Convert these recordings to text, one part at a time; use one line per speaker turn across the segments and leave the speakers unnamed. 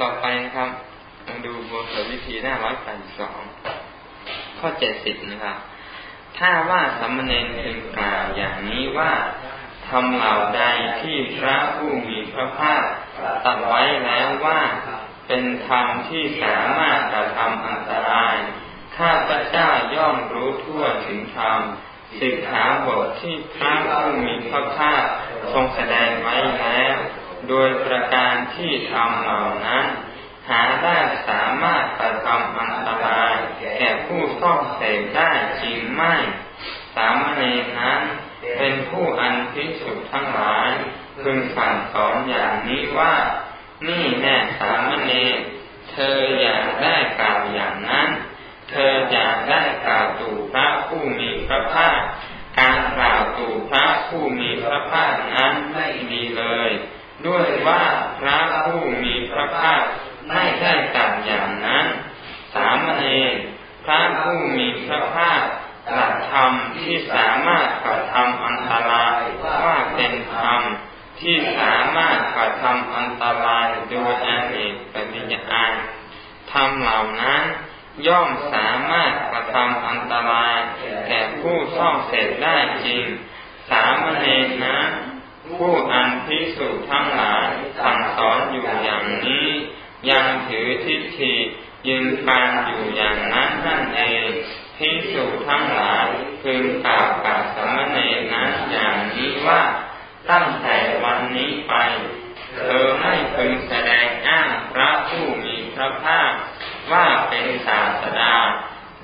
ต่อไปนะครับมาดูบทวิธีหน้าร้อยแปดสองข้อเจ็ดสิบนะครับ ถ้าว่าสมณเณรพึงกล่าวอย่างนี้ว่าทำเหล่าใดที่พระผู้มีพระภาคตัดไว้แล้วว่าเป็นธรรมที่สามารถกระทำอันตราย ข้าพระเจ้าย่อมรู้ทั่วถึงธรรมสิกขาบทที่พระผู้มีพระภาคทรงแสดงไว้แล้ว โดยประการที่ทำเหล่านั้น หาได้สามารถกระทำอันตรายแก่ผู้ซ่องเสพได้จริงไม่ สามเณรนั้นเป็นผู้อันพิสุทธ์ทั้งหลายพึงสั่งสอนอย่างนี้ว่า นี่แน่สามเณรเธออยากได้กล่าวอย่างนั้น เธออยากได้กล่าวตู่พระผู้มีพระภาคการกล่าวตู่พระผู้มีพระภาคนั้นไม่มีเลย ด้วยว่าพระผู้มีพระภาคไม่ได้กล่าวอย่างนั้น สามเณรพระผู้มีพระภาคหลักธรรมที่สามารถกระทำอันตรายว่าเป็นธรรมที่สามารถกระทำอันตรายโดยอเนกปริยายธรรมเหล่านั้น ย่อมสามารถกระทำอันตรายแก่ผู้ซ่องเสร็จได้จริง สามเณรนั้น นพิสูทั้งหลายสั่งสอนอยู่อย่างนี้ ยังถือทิฏฐิยืนฟังอยู่อย่างนั้นนั่นเองพิสูทั้งหลายพึงกล่าวกับสมณเณรนั้นอย่างนี้ว่าตั้งแต่วันนี้ไป เธอไม่พึงแสดงอ้างพระผู้มีพระภาคว่าเป็นศาสดา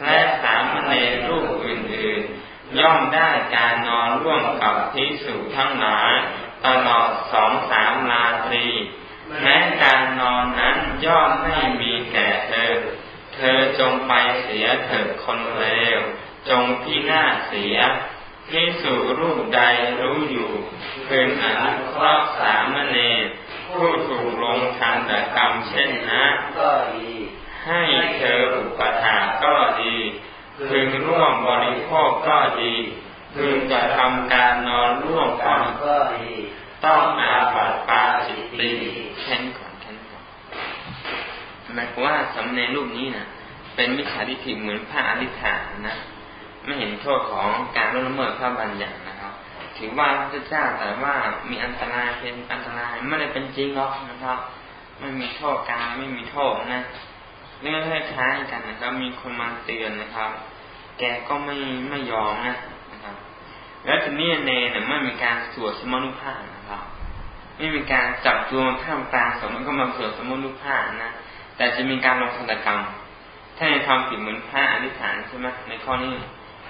และสามเณรรูปอื่นๆ ย่อมได้การนอนร่วมกับพิสุทั้งหลายตลอดสองสามราตรี แม้การนอนนั้นย่อมไม่มีแก่เธอ เธอจงไปเสียเถิดคนเลว จงพินาศเสียพิสุรูปใด รู้อยู่เพึงอนุเคราะห์สามเณรผู้ถูกลงทันตกรรมเช่นนั้นก็ดี ให้เธออุปถาก็ดีพึงร่วมบริโภคก็ดีพึงจะทำการนอนร่วมกันก็ดีต้องอาบัติปาจิตติแค่นก่อนแค่นก่อนหมายความว่าสำเนรูปนี้นะเป็นมิจฉาทิฏฐิเหมือนพระอริธานะ ไม่เห็นโทษของการละเมิดพระบัญญัตินะ ถือว่าพระเจ้าแต่ว่ามีอันตรายเป็นอันตรายไม่ได้เป็นจริงหรอกนะครับ ไม่มีโทษการไม่มีโทษนะเรื่องคล้ายกันนะครับ มีคนมาเตือนนะครับ แกก็ไม่ไม่ยอมนะนะครับ แล้วทีนี้เนเนี่ยไม่มีการสวดสมนุภาพนะครับ ไม่มีการจับตัวท่ามกลางสมมติก็มาสวดสมนุภาพนะแต่จะมีการลงธนกรรม ถ้าในทำผิดเหมือนพระอธิษฐานใช่ไหมในข้อนี้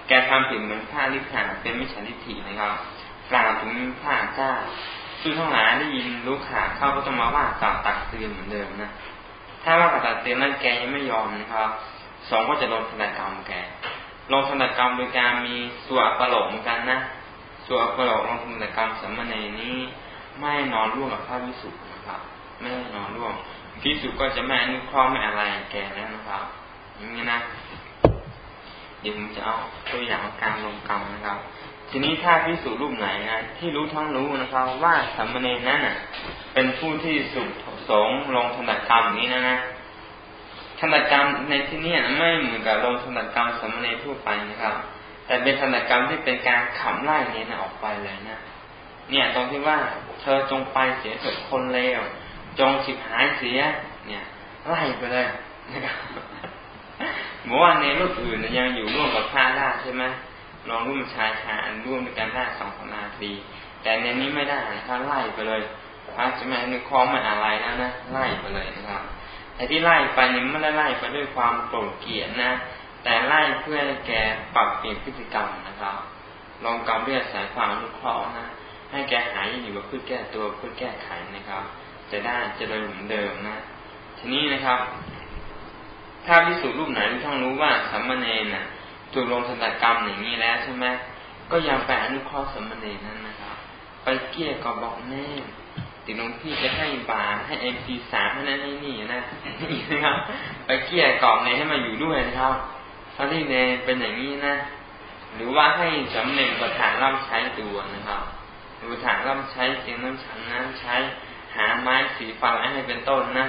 แกทำผิดเหมือนพระอธิษฐานเป็นมิจฉาทิฏฐินะครับ กล่าวถึงพระเจ้าซึ่งทั้งหลายได้ยินรู้ข่าวเขาก็ต้องมาว่ากล่าวตักเตือนเหมือนเดิมนะถ้าว่ากตัดเตือนนั่นแกยังไม่ยอมนะครับสองก็จะลงธนกรรมแกลงธนกรรมโดยการมีสวดประโลกเหมือนกันนะสวดประโลกลงธนกรรมสมณีนี้ไม่นอนร่วมกับพระวิสุทธ์นะครับไม่นอนร่วมพิสุก็จะไม่อนุเคราะห์ไม่อะไรแกแล้วนะครับอย่างนี้นะเดี๋ยวผมจะเอาตัวอย่างการลงกรรมนะครับ ทีนี้ถ้าพิสูจรูปไหนนะที่รู้ทั้งรู้นะครับ ว่าสมณีนั้นอะ เป็นผู้ที่สุขสงลงธนกรรมนี้นะนะธนกรรมในที่นี้ไม่เหมือนกับลงธนกรรมสมณีทั่วไปนะครับ แต่เป็นธนกรรมที่เป็นการขับไล่เนนะออกไปเลยนะเนี่ยตรงที่ว่าเธอจงไปเสียเถิดคนเลวจงฉิบหายเสีย เนี่ยไล่ไปเลยนะครับเมื่อวานในรูปอื่นยังอยู่ร่วมกับพระได้ใช่ไหม ลองร่วมชายชาร่วมด้วยกันได้สองสนาที แต่ในนี้ไม่ได้นะครับไล่ไปเลยพระจะไม่นึกคล้องไม่อะไรแล้วนะไล่ไปเลยนะครับแต่ที่ไล่ไปนี่ไม่ได้ไล่ไปด้วยความโกรธเกลียดนะ แต่ไล่เพื่อให้แกปรับเปลี่ยนพฤติกรรมนะครับ ลองกำเรียกสายความอนุเคราะห์นะ ให้แกหายอยู่กับพื่อแก้ตัวพื่อแก้ไขนะครับ จะได้จะเดินเหมือนเดิมนะ ทีนี้นะครับ ถ้าพิสูจน์รูปไหนที่ต้องรู้ว่าสัมมาเนน่ะ ถูกลงธนกรรมอย่างนี้แล้วใช่ไหมก็ยังไปอนุเคราะห์สมมาเนนั้นนะครับ ไปเกี้ยก็บอกแน่ติหลงพี่จะให้บาให้เอ็มพีสามให้นั่นให้นี่นะนี่นะครับ ไปเกี้ยกล่อมเนให้มาอยู่ด้วยนะครับตอนที่เนเป็นอย่างนี้นะ หรือว่าให้สำเร็จประธานร่ำใช้ตัวนะครับประธานร่ำใช้เสียงน้ำฉันน้ำใช้ หาไม้สีฟ้าให้เป็นต้นนะ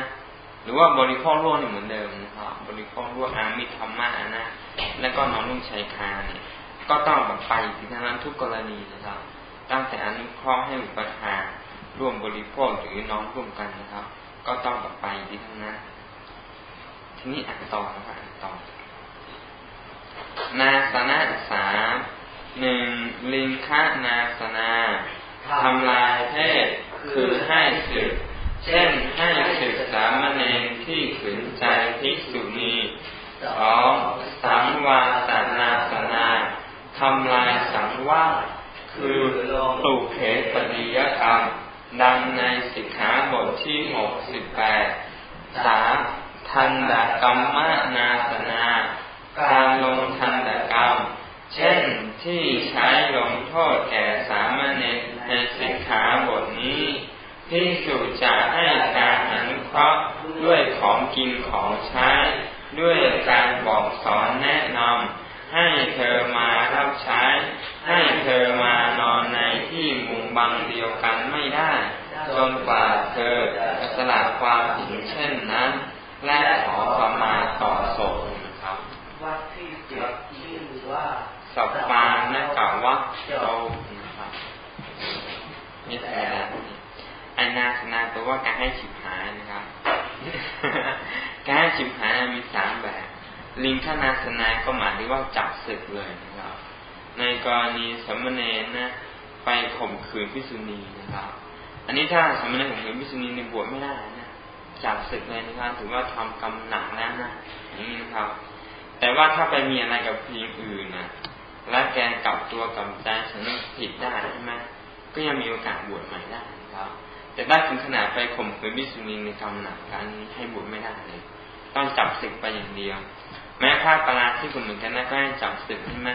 หรือว่าบริโภคร่วมเหมือนเดิมนะครับ บริโภคร่วมอามิธรรมะนะ แล้วก็นอนรุ่งชัยคาเนี่ยก็ต้องแบบไปที่นั้นทุกกรณีนะครับ ตั้งแต่อนุเคราะห์ให้อุปทานร่วมบริโภคหรือน้อนร่วมกันนะครับ ก็ต้องแบบไปที่ทั้งนั้น ทีนี้อ่านต่อนะครับอ่านต่อนาสนะสามหนึ่งลิงคะนาสนาทำลายเพศคือให้สึก เช่นให้ศึกสามเณรที่ขืนใจภิกษุณี สองสังวาสนาสนาทำลายสังวาคือตุเขปฏิยธรรม ดังในสิกขาบทที่หกสิบแปดสามทันดกรรมนาสนา การลงทันดกรรม เช่นที่ใช้ลงโทษแก่สามเณรในสิกขาบทนี้พิสูจจะให้การอนุเคราะห์ด้วยของกินของใช้ ด้วยการบอกสอนแนะนำให้เธอมารับใช้ ให้เธอมานอนในที่มุงบังเดียวกันไม่ได้จนกว่าเธอจะสละความผิดเช่นนั้น และขอประมาต่อศพครับวัดที่เจ็ดชื่อว่าสัปปานกวัดโตนะครับนี่แหละอนาสนาแปลว่าการให้ฉิบหายนะครับ การให้ฉิบหายมีสามแบบ ลิงคนาสนาก็หมายถึงว่าจับศึกเลยนะครับ ในกรณีสมณเณรนะไปข่มขืนพิษุณีนะครับ อันนี้ถ้าสมณเณรข่มขืนพิษุณีในบวชไม่ได้นะจับศึกเลยนะครับถือว่าทำกรรมหนักแล้วนะอย่างนี้นะครับ แต่ว่าถ้าไปมีอะไรกับผู้หญิงอื่นนะและแกกลับตัวกลับใจสำนึกผิดได้ใช่ไหมก็ยังมีโอกาสบวชใหม่ได้ แต่ได้ถึงขนาดไปข่มขืนบิสุนีในกรรมหนักการนี้ให้บุญไม่ได้เลย ต้องจับศึกไปอย่างเดียว แม้พระปราที่คนเหมือนกันนะก็ให้จับศึกใช่ไหม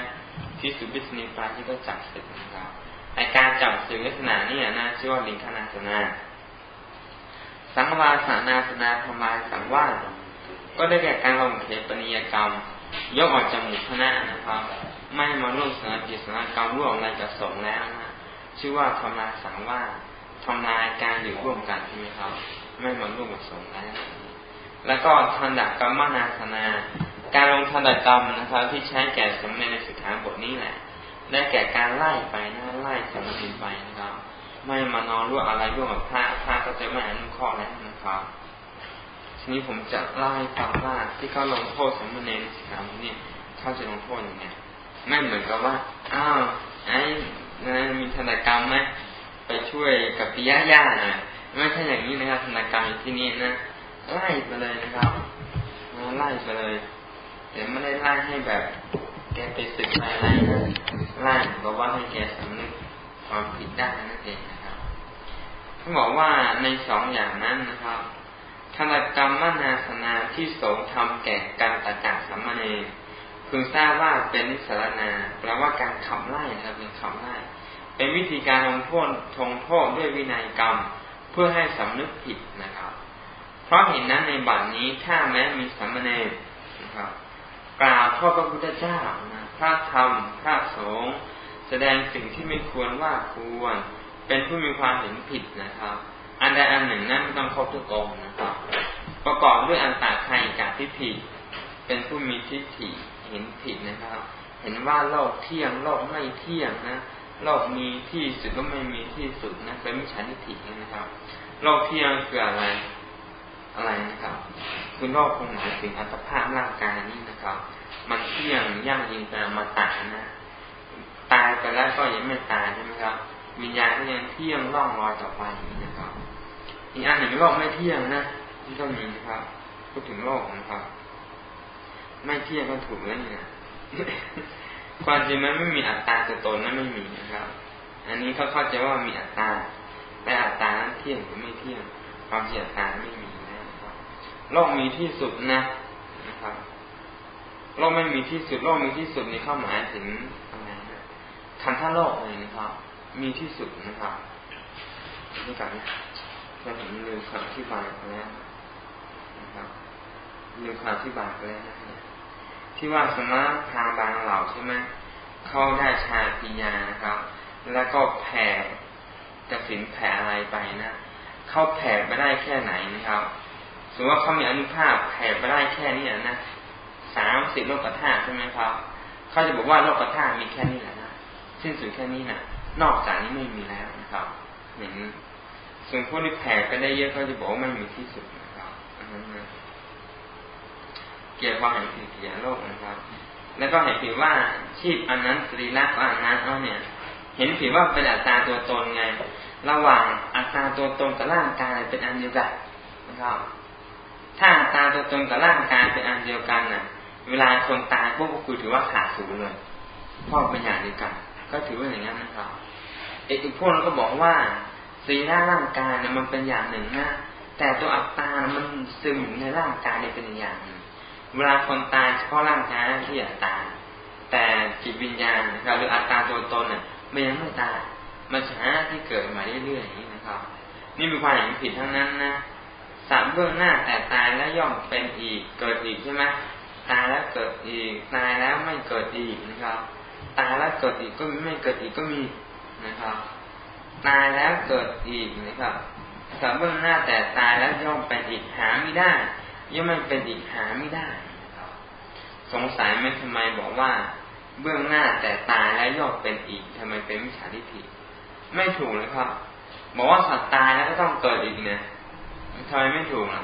ที่สุบิสุนีปราที่ก็จับศึกนะครับในการจับศึกลักษณะนี้นะชื่อว่าลิงคนาสนาสังวาสานาสนาทำลายสังวาสก็ได้แก่การลงเทปนิยกรรม ยกออกจากหมู่คณะนะครับ ไม่มาร่วมสนาจิตสนากรรมร่วมอะไรกับสงแล้วนะชื่อว่าทำลายสังวาส ทำลายการอยู่ร่วมกันใช่ไหมครับ ไม่มาร่วมกับสงฆ์แล้วแล้วก็ทันดักกรรมนาสนา การลงทันดักกรรมนะครับ ที่ใช้แก่สมณในสิกขาบทนี้แหละได้แก่การไล่ไปนะไล่สมณไปนะครับ ไม่มานอนร่วมอะไรร่วมกับพระพระก็จะไม่อนุเคราะห์แล้วนะครับทีนี้ผมจะไล่ฟังว่าที่เขาลงโทษสมณในสิกขาบทนี้เขาจะลงโทษยังไงไม่เหมือนกับว่าอ้าวไอ้มีทันดักกรรมไหม ไปช่วยกับปิยะย่านะไม่ใช่อย่างนี้นะครับธนากรรมที่นี่นะไล่ไปเลยนะครับไล่ไปเลยแต่ไม่ได้ไล่ให้แบบ แกไปสึกอะไรนะไล่บอกว่าให้แกสำนึกความผิดได้นั่นเองนะครับเขาบอกว่าในสองอย่างนั้นนะครับธนกรรมมนาสนาที่สงทำแก่การตะกาสัมมาเนพึงทราบว่าเป็นนิสรนาแปลว่าการขับไล่นะครับเป็นขับไล่ เป็นวิธีการลงโทษทงโทษด้วยวินัยกรรม เพื่อให้สำนึกผิดนะครับ เพราะเห็นนั้นในบัดนี้ถ้าแม้มีสามเณรนะครับกล่าวโทษพระพุทธเจ้านะพระธรรมพระสงฆ์แสดงสิ่งที่ไม่ควรว่าควร เป็นผู้มีความเห็นผิดนะครับ อันใดอันหนึ่งนั้นต้องครบทุกองนะครับ ประกอบด้วยอันตาใครกาทิฏฐิเป็นผู้มีทิฏฐิเห็นผิดนะครับ เห็นว่าโลกเที่ยงโลกไม่เที่ยงนะ โลกมีที่สุดก็ไม่มีที่สุดนะเป็นมิจฉาทิฏฐินะครับ โลกเที่ยงคืออะไร อะไรนะครับคือโลกคงหมายถึงอัตภาพร่างกายนี้นะครับ มันเที่ยงย่างยิงแต่มาตายนะ ตายไปแล้วก็ยังไม่ตายใช่ไหมครับ วิญญาณก็ยังเที่ยงร่องรอยต่อไปนี้นะครับ อีกอันหนึ่งโลกไม่เที่ยงนะนี่ก็มีนะครับพูดถึงโลกนะครับ ไม่เที่ยงก็ถูกแล้วเนี่ย ความจริงมันไม่มีอัตตาตัวตนนั้นไม่มีนะครับ อันนี้เขาเข้าใจว่ามีอัตตา แต่อัตตานั้นเที่ยงหรือไม่เที่ยง ความจริงอัตตาไม่มีนะครับ โลกมีที่สุดนะนะครับ โลกไม่มีที่สุด โลกมีที่สุดนี่เข้าหมายถึงอะไรนะคันธโลกเลยนะครับ มีที่สุดนะครับนี่กันนะเราเห็นลืมคำอธิบายไปแล้วนะครับลืมคำอธิบายไปแล้วนะ ที่ว่าสมาทางบางเหล่าใช่ไหมเข้าได้ชาปิญญานะครับ แล้วก็แผ่กระสินแผ่อะไรไปนะเข้าแผ่ไปได้แค่ไหนนะครับสมมติว่าเขามีอนุภาพแผ่ไปได้แค่นี้นะสามสิบโลกธาตุใช่ไหมครับเขาจะบอกว่าโลกธาตุมีแค่นี้แหละนะสิ้นสุดแค่นี้นะนอกจากนี้ไม่มีแล้วนะครับอย่างนี้ส่วนพวกที่แผ่ไปได้เยอะเขาจะบอกว่าไม่มีที่สุดนะครับอันนั้นนะ เกี่ยวกับเห็นผิดเกี่ยวโลกนะครับ แล้วก็เห็นผิดว่าชีพอันนั้นสรีระอันนั้นเอาเนี่ย เห็นผิดว่าเป็นอัตตาตัวตนไง ระหว่างอัตตาตัวตนกับร่างกายเป็นอันเดียวกันนะครับ ถ้าอัตตาตัวตนกับร่างกายเป็นอันเดียวกันน่ะ เวลาคนตายพวกก็คือถือว่าขาดศูนย์เลยเพราะเป็นอย่างเดียวกัน ก็ถือว่าอย่างนั้นนะครับอีกพวกเราก็บอกว่าสีหน้าร่างกายเนี่ยมันเป็นอย่างหนึ่งนะแต่ตัวอัตตามันซึมในร่างกายเนี่ยเป็นอย่างหนึ่ง เวลาคนตายเฉพาะร่างกายที่อัตตาแต่จิตวิญญาณนะครับหรืออัตตาตัวตนเนี่ยมันยังไม่ตายมันช้าที่เกิดมาเรื่อยๆอย่างนี้นะครับ นี่มีความเห็นผิดทั้งนั้นนะสัตว์เบื้องหน้าแต่ตายแล้วย่อมเป็นอีกเกิดอีกใช่ไหมตายแล้วเกิดอีกตายแล้วไม่เกิดอีกนะครับตายแล้วเกิดอีกก็มีไม่เกิดอีกก็มีนะครับตายแล้วเกิดอีกนะครับสัตว์เบื้องหน้าแต่ตายแล้วย่อมเป็นอีกหาไม่ได้ย่อมไม่เป็นอีกหาไม่ได้ สงสัยไหมทำไมบอกว่า เบื้องหน้าแต่ตายแล้วย่อมเป็นอีกทำไมเป็นมิจฉาทิฏฐิไม่ถูกเลยครับบอกว่าสัตว์ตายแล้วก็ต้องเกิดอีกเนี่ยทำไมไม่ถูกล่ะ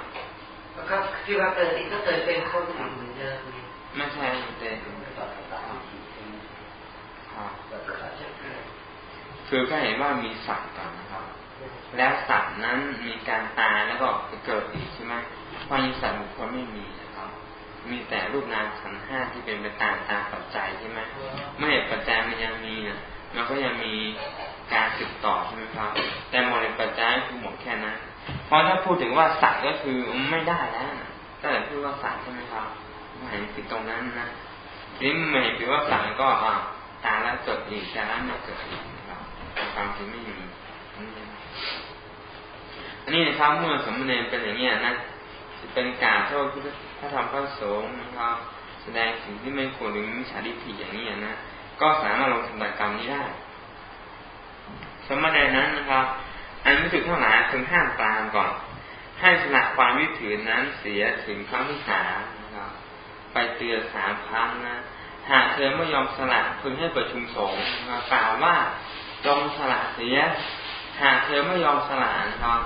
ก็คือว่าเกิดอีกก็เกิดเป็นคนอื่นเหมือนเดิม
ไม่ใช่เต้คือก็เห็นว่ามีสัตว์ก่อนนะครับ แล้วสัตว์นั้นมีการตายแล้วก็เกิดอีกใช่ไหมเพราะยิ่สัตว์บุคคลไม่มีนะครับ มีแต่รูปนามขันห้าที่เป็นไปตามตามปัจจัยใช่ไหมเมื่อเหตุปัจจัยมันยังมีเนี่ยมันก็ยังมีการสืบต่อใช่ไหมครับ แต่หมดเหตุปัจจัยคือหมดแค่นั้นเพราะถ้าพูดถึงว่าสัตว์ก็คือไม่ได้แล้วถ้าแต่พูดว่าสัตว์ใช่ไหมครับไม่เห็นผิดตรงนั้นนะทีนี้ไม่เห็นผิดว่าสัตว์ก็อ่าตาแล้วเกิดอีกต่แล้วไม่เกิดอีกนะความจริงไม่มีอันนี้นะครับเมื่อสมณเณรเป็นอย่างนี้นะ เป็นการโทษถ้าทำพระสงฆ์นะครับแสดงสิ่งที่ไม่ควรหรือมิจฉาทิฏฐิอย่างนี้นะก็สามารถลงสักรรมนี้ได้ สมณเณรนั้นนะครับอันนี้ถึงเท่าไหร่ถึงห้ามปรามก่อน ให้สละความวิถือนั้นเสียถึงครั้งที่สามนะครับ ไปเตือนสามครั้งนะหากเธอไม่ยอมสละพึงให้ประชุมสงฆ์กล่าวว่าจงสละเสีย หากเธอไม่ยอมสละนะครับ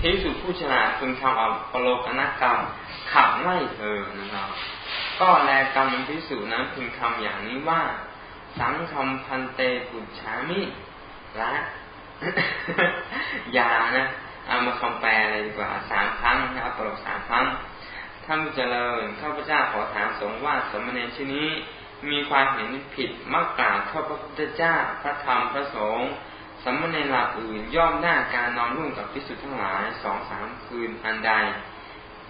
พิสุผู้ฉลาดพึงทำเอาปโลกนกรรมขับไล่เธอนะครับ ก็แลกรรมพิสุนั้นพึงทำอย่างนี้ว่า สังคำพันเตปุชามิละยานะเอามาคำแปลเลยดีกว่าสามครั้งนะครับปรกสามครั้งท่านเจริญข้าพเจ้าขอถามสงว่าสมณเณรชนี้มีความเห็นผิดมักกล่าวข้าพระพุทธเจ้าพระธรรมพระสงฆ์ สมณเณรหลักอื่นย่อมหน้าการนอนร่วมกับพิสุทธ์ทั้งหลายสองสามคืนอันใด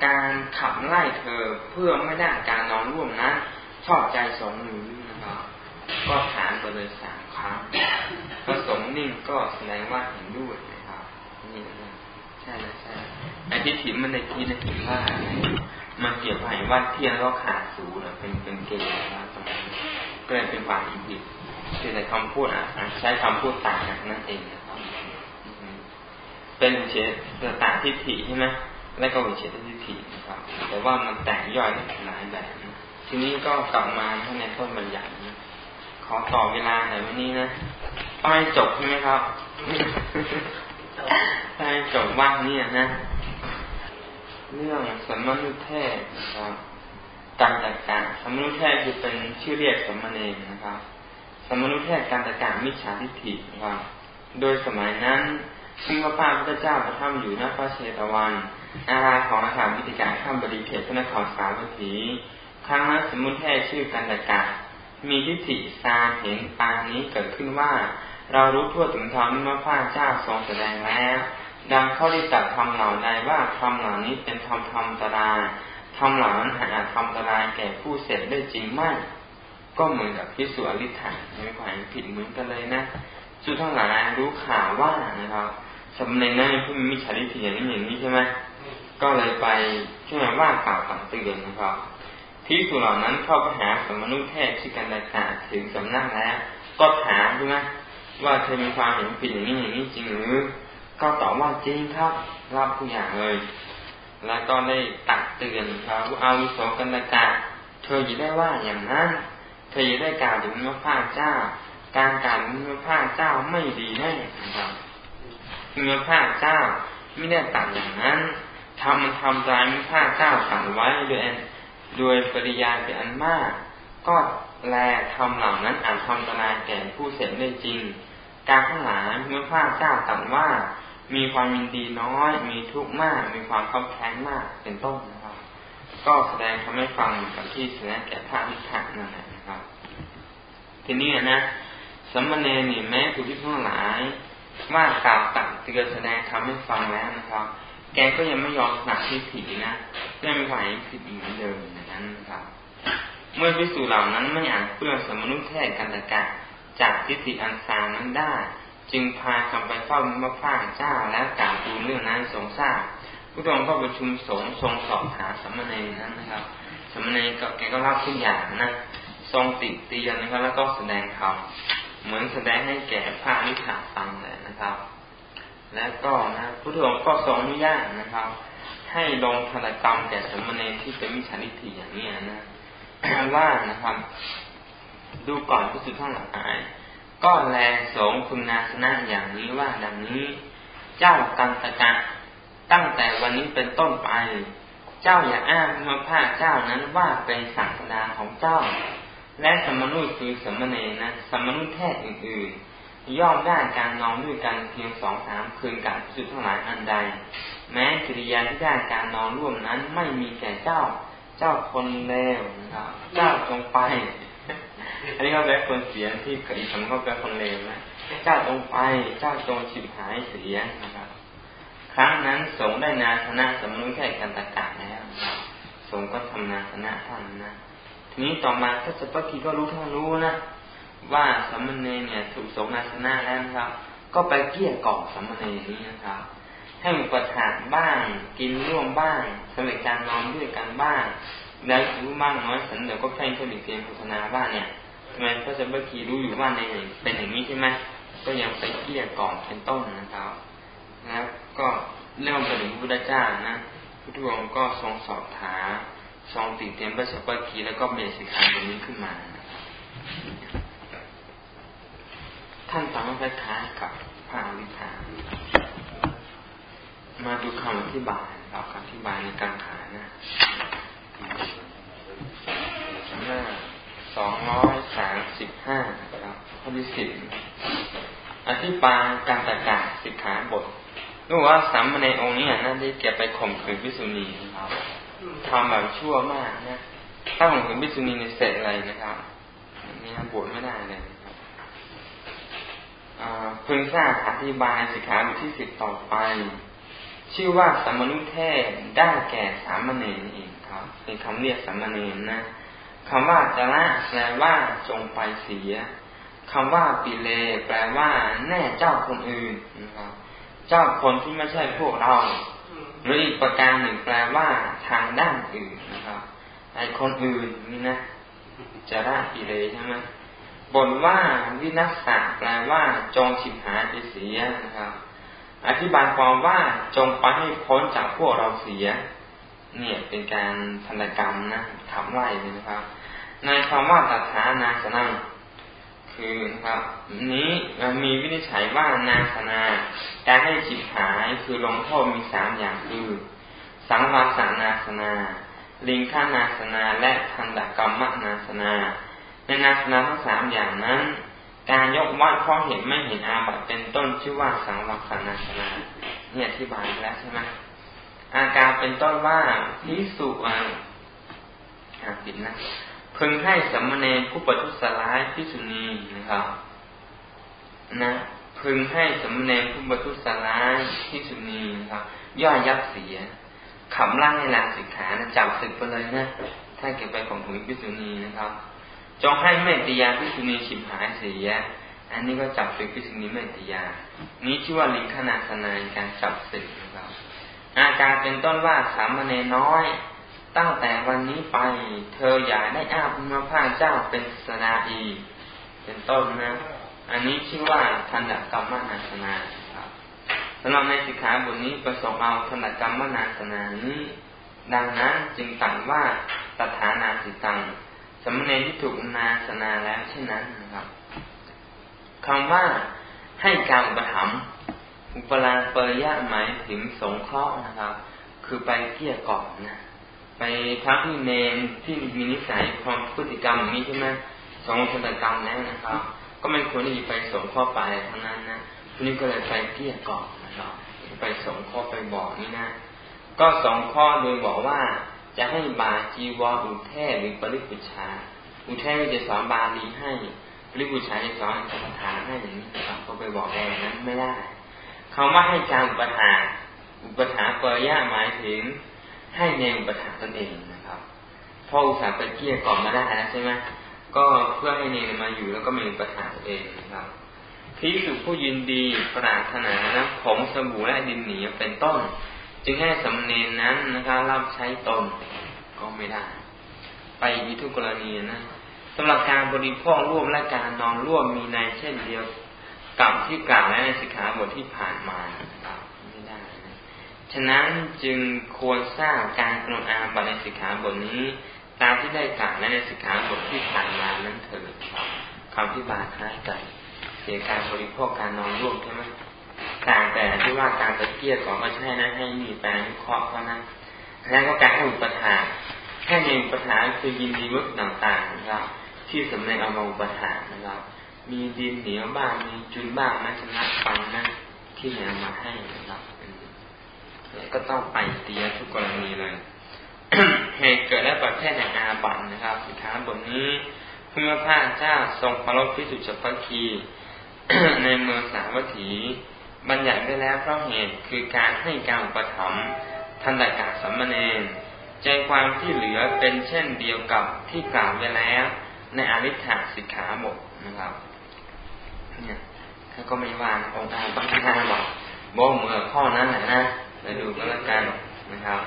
การขับไล่เธอเพื่อไม่ได้การนอนร่วมนั้นชอบใจสองฆ์หรือนะครับก็ถามไปเลยสามครั้งพระสงฆ์นิ่งก็แสดงว่าเห็นด้วยนะครับนี่นะใช่แล้วใช่ไอ้ที่ถิ่มันในที่นะถิ่ว่ามันเกี่ยวกับว่าเที่ยงก็ขาดศูนย์เป็นเป็นเกณฑ์นะตรงนี้ก็เลยเป็นฝ่ายผิด คือในคำพูดอะใช้คำพูดต่างกันนั่นเองนะครับเป็นเฉดต่างทิฏฐิใช่ไหมและก็วิเฉดทิฏฐินะครับ แต่ว่ามันแตกย่อยได้หลายแบบทีนี้ก็กลับมาท่านในต้นบัญญัติขอต่อเวลาหน่อยวันนี้นะไปจบใช่ไหมครับไปจบว่างนี่นะ เรื่องสมนุเทศนะครับการจัดการสมนุเทศคือเป็นชื่อเรียกสมณเณรนะครับ สมนุเทศการจัดการมิจฉาทิฏฐิครับโดยสมัยนั้นซึ่งพระป้าพระเจ้าประทับอยู่ณพระเชตวัน อาราของอาคาวิธิการข้ามบดีเขตพระนครสาวัตถีครั้งนั้นสมุนเทศชื่อการจัดการมีทิฏฐิซาเห็นปางนี้เกิดขึ้นว่า เรารู้ทั่วถึงธรรมที่พระพาเจ้าทรงแสดงแล้ว ดังเขาได้ตัดธรรมเหล่าใดว่าธรรมเหล่านี้เป็นธรรมธรรมตรายธรรมเหล่านั้นหาธรรมตรายแก่ผู้เสร็จได้จริงไม่ ก็เหมือนกับพิสุอริฐานไม่ขวายผิดเหมือนกันเลยนะสุทั้งหลายรู้ข่าวว่านะครับสำเนนั้นผู้มีมิจฉาทิฏฐิอย่างนี้อย่างนี้ใช่ไหมก็เลยไปช่วยว่ากล่าวตักเตือนนะครับพิสุเหล่านั้นเข้าไปหาสมนุษย์แพทย์ที่กันดาถึงสำนักแล้ว ก็ถามใช่ไหมว่าเธอมีความเห็นผิดอย่างนี้อย่างนี้จริงหรือ ก็ตอบว่าจริงครับรับทุกอย่างเลย แล้วก็ได้ตักเตือนครับว่าอาวุโสกันตกะเธออย่ได้ว่าอย่างนั้น เธออย่ได้กล่าวถึงพระพาเจ้า การกล่าวถึงพระพาเจ้าไม่ดีแน่นะครับพระพาเจ้าไม่ได้ตัดอย่างนั้นทำมันทำใจพระพาเจ้าตัดไว้โดยโดยปริยายเป็นอันมาก ก็แลทำเหล่านั้นอาจทำตรายแก่ผู้เสพได้จริง การทั้งหลายเมื่อพระเจ้าตัดว่ามีความยินดีน้อย มีทุกข์มาก มีความเข้าแค้นมาก เป็นต้นนะครับ ก็แสดงทำให้ฟังกับที่แสดงแก่พระนิทานนั่นแหละ ทีนี้นะสมณเณรนี่แม้ผู้ที่ทั้งหลายว่ากล่าวตักเตือนแสดงทำให้ฟังแล้วนะครับ แกก็ยังไม่ยอมหนักที่ผีนะยังไม่ไหวผิดเหมือนเดิมอย่างนั้นนะครับ เมื่อพิสูจน์เหล่านั้นไม่อาจเพื่อสมนุษย์แท้กันตะกะจากทิฏฐิอันซานั้นได้ จึงพาคำไปเฝ้าพระพาเจ้าแล้วกล่าวทูลเรื่องนั้นทรงทราบผู้องก็ประชุมสงฆ์ทรงสอบหาสมณีนั้นนะครับ สมณีก็แกก็รับทุกอย่างนะ ทรงติเตียนนะครับ แล้วก็แสดงคำเหมือนแสดงให้แก่พระนิขาฟังเลยนะครับ แล้วก็นะผู้องค์ก็ทรงอนุญาตนะครับ ให้ลงธนกรรมแก่สมณีที่เป็นมิจฉาทิฏฐิอย่างนี้นะว่านะครับ ดูก่อนผู้สุดท้องหลายก็แลสงคุณนาสนะอย่างนี้ว่าดังนี้ เจ้ากันตะกะตั้งแต่วันนี้เป็นต้นไป เจ้าอย่าอ้างพระภาคเจ้านั้นว่าเป็นศังกดาของเจ้า และสมนุษย์คือสมณเณนะสมนุษย์แท้อื่นๆ ย่อมได้การนอนด้วยกันเพียงสองสามคืนกับสุดทั้งหลายอันใด แม้กิริยาที่ได้การนอนร่วมนั้นไม่มีแก่เจ้า เจ้าคนเลวนะครับเจ้าจงไป อันนี้เขาแปลคนเสียที่อีกคำเขาแปลคนเลวนะเจ้าจงไป เจ้าจงฉิบหายเสียนะครับ ครั้งนั้นสงได้นาคณะสมนุนแค่กันตะกะแล้วสงก็ทำนาคณะท่านนะ ทีนี้ต่อมาถ้าจะปกีก็รู้ท่านรู้นะว่าสัมณเณรเนี่ยถูกสงนาคณะแล้วนะครับ ก็ไปเกี้ยกล่อมสัมณเณรนี้นะครับ ให้มุปถากบ้าง กินร่วมบ้างสำเร็จการนอนด้วยกันบ้างแล้วรู้มากน้อยสันเดี๋ยวก็เพ่งเพื่อหลีกเลี่ยงโฆษณาบ้างเนี่ยทำไมพระสัมภคีรู้อยู่ว่าในเป็นอย่างนี้ใช่ไหมก็ยังไปเกี่ยก่อนเป็นต้นนะครับแล้วก็เรื่องไปถึงพระพุทธเจ้านะพุทธองก็ทรงสอบถาม ทรงติเตียมพระสัมภคีแล้วก็เบสิกาตรงนี้ขึ้นมา ท่านฟังคล้ายกับพระอวิธามาดูคำอธิบายเราคำอธิบายในการขายนะหน้าสองร้อยสามสิบห้าครับข้อที่สิบอธิบายการตะกาสิกขาบทรู้ว่าสามในองค์นี้นั่นที่เก็บไปข่มขืนพิสุนีครับ ทำแบบชั่วมากนะถ้าข่มขืนพิสุนีในเสร็อะไรนะครับนี่บวชไม่ได้เลยครับพึงทราบอธิบายสิกขาบทที่สิบต่อไป ชื่อว่าสมนุเทศได้แก่สามเณรเองครับเป็นคำเรียกสามเณรนะคำว่าจะละแปลว่าจงไปเสียคำว่าปิเล แปลว่า แน่เจ้าคนอื่นนะครับ เจ้าคนที่ไม่ใช่พวกเรา หรืออีกประการหนึ่งแปลว่าทางด้านอื่นนะครับไอคนอื่นนี่นะจะละปิเลใช่ไหมบทว่าวินัสสะแปลว่าจงฉิบหายไปเสียนะครับ อธิบายความว่าจงไปให้พ้นจากพวกเราเสีย เนี่ยเป็นการพันธกรรมนะทำไล่เลยนะครับ ในคำว่าตัฐานาสนังคือนะครับ นี้มีวินิจฉัยว่านาสนา ก ให้จิตหายคือลงโทษมีสามอย่างคือ สังวาสานาสนา ลิงฆานาสนาและพันธกรรมนาสนา ในนาสนาทั้งสามอย่างนั้น การยกวัดเพราะเห็นไม่เห็นอาบัตเป็นต้นชื่อว่าสังวาสานาสนา เนี่ยที่บายแล้วใช่ไหมอาการเป็นต้นว่าพิสุอ่าผิดนะพึงให้สัมมเนผู้ปทุสลายพิสุนีนะครับ นะ พึงให้สมมเนผู้ปทุสลายพิสุนีนะครับ ย่อยับเสียขำล่างให้ลาสิกขานะจับศึกไปเลยนะถ้าเก็บไปของถุงพิสุนีนะครับ จงให้เมตยาพิสุนีฉิบหายเสีย อันนี้ก็จับศึกพิสุนีเมตยา นี้ชื่อว่าลิงขนาสนายการจับศึกนะครับ อาการเป็นต้นว่าสามเณรน้อย ตั้งแต่วันนี้ไป เธออย่าได้อ้าพระพาเจ้าเป็นศาสนาอี เป็นต้นนะ อันนี้ชื่อว่าทันดกรรมนาสนาครับสำหรับในสิกขาบทนี้ประสงค์เอาธนกรรมนาสนานี้ ดังนั้นจึงตัดว่าตถานาสิตังสมณเณรที่ถูกนาสนาแล้วเช่นนั้นนะครับคำว่าให้การอุปถัมภ์อุปราเปรยะหมายถึงสงเคราะห์นะครับ คือไปเกี่ยก่อนนะไปพักที่เนนที่มีนิสัยความพฤติกรรมนี้ใช่ไหมสองพฤติกรรมแล้วนะครับ ก็ไม่ควรที่จะไปสงข้อไปทั้งนั้นนะทีนี้ก็เลยไปเกี่ยก่อนนะครับไปสงข้อไปบอกนี่นะ ก็สองข้อโดยบอกว่า จะให้บาจีวรอุเทศหรือปริปุชา อุเทศจะสอนบาลีให้ ปริปุชาจะสอนอัตถานให้อย่างนี้นะครับก็ไปบอกแรงนั้นไม่ได้คำว่าให้การอุปถาอุปถาเปรยะหมายถึงให้เนอุปถาตนเองนะครับพออุตส่าห์ไปเกี้ยกล่อมมาได้แล้วใช่ไหม ก็เพื่อให้เนรมาอยู่แล้วก็มีอุปถาเองนะครับพิสุผู้ยินดีปรารถนานะผงสบู่และดินเหนียวเป็นต้น จึงให้สำเนนนั้นนะครับรับใช้ตนก็ไม่ได้ ไปอีทุกกรณีนะสำหรับการบริโภคร่วมและการนอนร่วมมีในเช่นเดียวกับที่กล่าวในสิกขาบทที่ผ่านมาครับไม่ได้นะฉะนั้นจึงควรทราบการกำหนดอาบัตในสิกขาบทนี้ ตามที่ได้กล่าวในสิกขาบทที่ผ่านมานั้นเถิดครับคำที่บาคล้ายกันเสียการบริโภคการนอนร่วมใช่ไหมต่างแต่ที่ว่าการตะเกียบของไม่ใช่นะให้มีแปลงเคราะห์เพราะนั้นแล้วก็การให้อุปทานแค่ในอุปทานคือยินดีวัตต่างๆนะครับที่สำเร็จเอามาอุปทานนะครับ มีดินเหนียวบ้างมีจุนบ้างนะชนะฟังนะที่ไหนมาให้นะครับก็ต้องไปเตียทุกกรณีเลย เหตุเกิดและประเภทแห่งอาบัตนะครับสิขาบทนี้เพื่อพระเจ้าทรงประลบพิสุจพัคีในเมืองสาวัตถี บัญญัติไว้แล้วเพราะเหตุคือการให้การอุปถัมทันตกาสัมมเนนใจความที่เหลือเป็นเช่นเดียวกับที่กล่าวไว้แล้ว ในอริ t ฐสิกขาบทนะครับเนี่ยเขาก็ไม่ว่าองค์การบังคับบอกบอกเมื่อข้อนั้นแหละนะไปดูก็แล้วกันนะครับ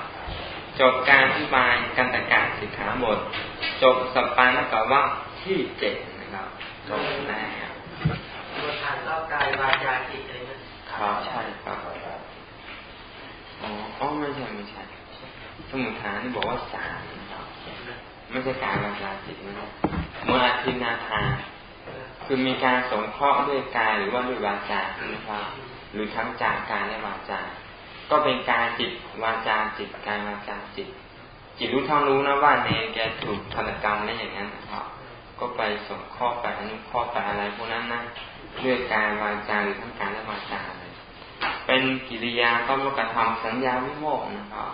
จบการอธิบายการตะการสิกขาบท จบสปานกวัคที่เจ็ดนะครับจบแล้ว
ตัวทานรอบกายวาจาจิตอะไรนั่น
ครับใช่ครับอ๋ออ๋อไม่ใช่ไม่ใช่ สมุทฐานนี่บอกว่าสามนะครับไม่ใช่การวาจาจิตนะเมื่ออาทินาทานคือมีการสงเคราะห์ด้วยกายหรือว่าด้วยวาจานะครับ หรือทั้งจากกายและวาจา ก็เป็นกายจิตวาจาจิตกายวาจาจิต จิตรู้ทั้งรู้นะว่าเนแกถูกธนกรรมได้อย่างนั้นนะครับ ก็ไปส่งเคราะห์ไปอนุเคราะห์ไปอะไรพวกนั้นนะด้วยกายวาจาหรือทั้งกายและวาจาเลยเป็นกิริยาต้องกระทำสัญญาวิโมกนะครับ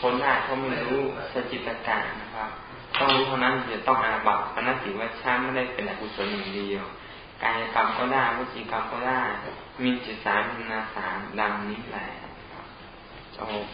คนหน้าเขาไม่รู้สจิตกานะครับ ต้องรู้เท่านั้นจะต้องอาบัตเพราะนั้นถือว่าชาไม่ได้เป็นอกุศลอย่างเดียวกายกรรมก็ได้วิจีกรรมก็ได้มีจิตสามมีนาสามดังนี้แหละ 然后